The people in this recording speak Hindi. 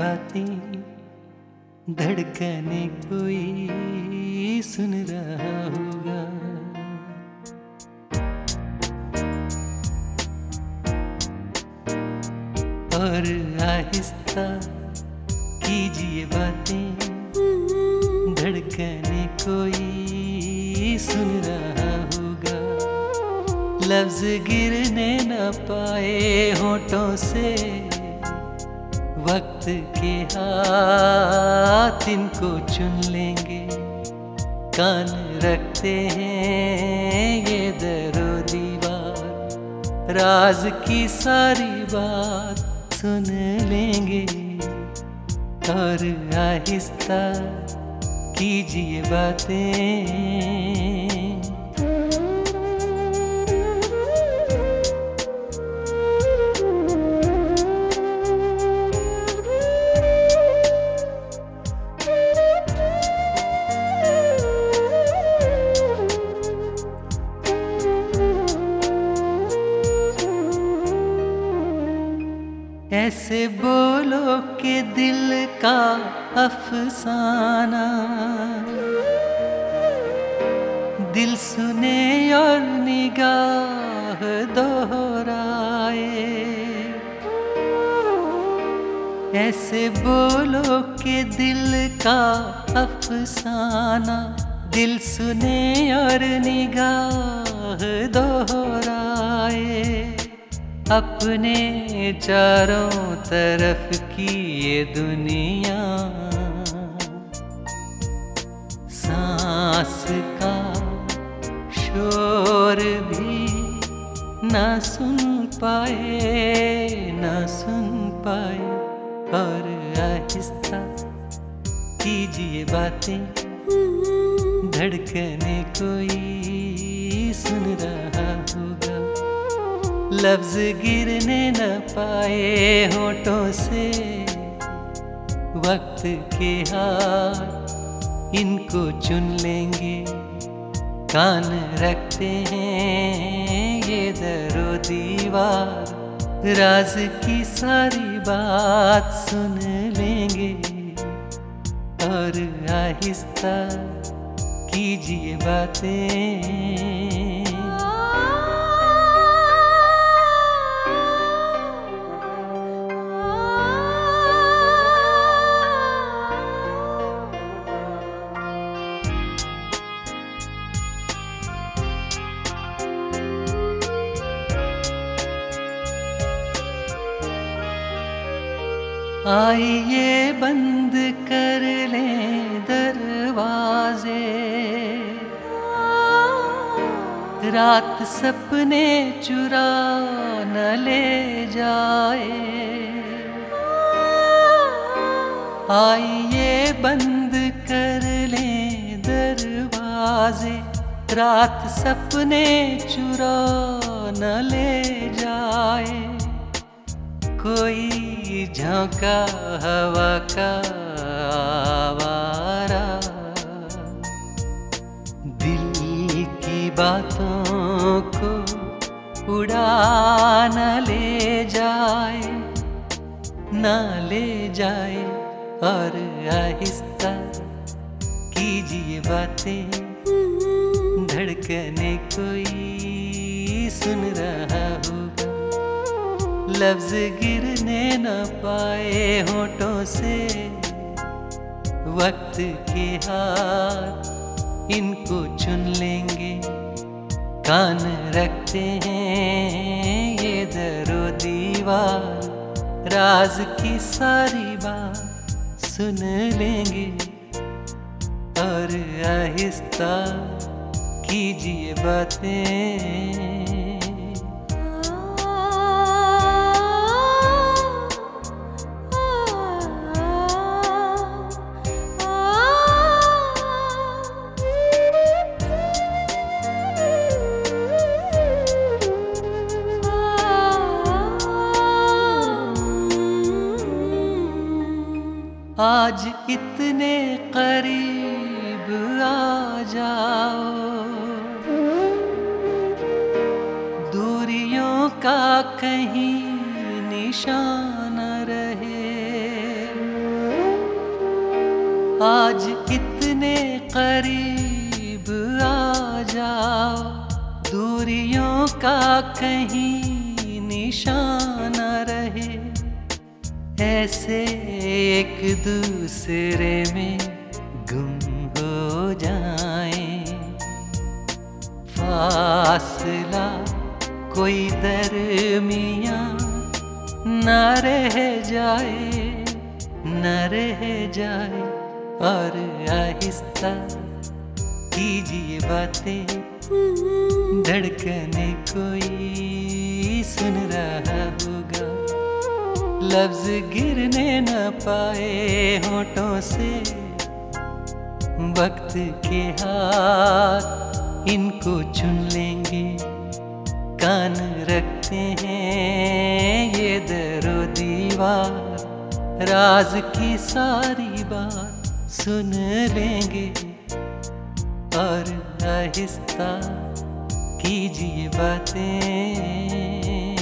बातें धड़कने कोई सुन रहा होगा। और आहिस्ता कीजिए बातें धड़कने कोई सुन रहा होगा। लफ्ज गिरने न पाए होठों से वक्त के हाथ इनको चुन लेंगे। कान रखते हैं ये दरो दीवार। राज की सारी बात सुन लेंगे। और आहिस्ता कीजिए बातें। ऐसे बोलो के दिल का अफसाना। दिल सुने और निगाह दोहराए। ऐसे बोलो के दिल का अफसाना। दिल सुने और निगाह दोहराए। अपने चारों तरफ़ की ये दुनिया। सांस का शोर भी ना सुन पाए, ना सुन पाए। और आहिस्ता कीजिए बातें, धड़कने कोई लफ्ज गिरने न पाए होठों से। वक्त के हाथ इनको चुन लेंगे। कान रखते हैं ये दरो दीवार। राज की सारी बात सुन लेंगे। और आहिस्ता कीजिए बातें। आइए बंद कर लें दरवाजे। रात सपने चुरा न ले जाए। आइए बंद कर लें दरवाजे। रात सपने चुरा न ले जाए। कोई झोंका, हवा का आवारा। दिल की बातों को उड़ा न ले जाए, न ले जाए और आहिस्ता कीजिए बातें। धड़कने कोई सुन रहा होगा लफ्ज गिरने न पाए होठों से। वक्त के हाथ इनको चुन लेंगे। कान रखते हैं ये दरो दीवार। राज की सारी बात सुन लेंगे। और आहिस्ता कीजिए बातें। आज इतने करीब आ जाओ। दूरियों का कहीं निशान रहे। आज इतने करीब आ जाओ। दूरियों का कहीं निशाना ऐसे एक दूसरे में गुम हो जाए। फासला कोई दरमिया न रह जाए, न रह जाए। और आहिस्ता कीजिए बातें, धड़कने कोई सुन रहा होगा। लफ्ज गिरने न पाए होठों से। वक्त के हाथ इनको चुन लेंगे। कान रखते हैं ये दरो दीवार राज की सारी बात सुन लेंगे। और आहिस्ता कीजिए बातें।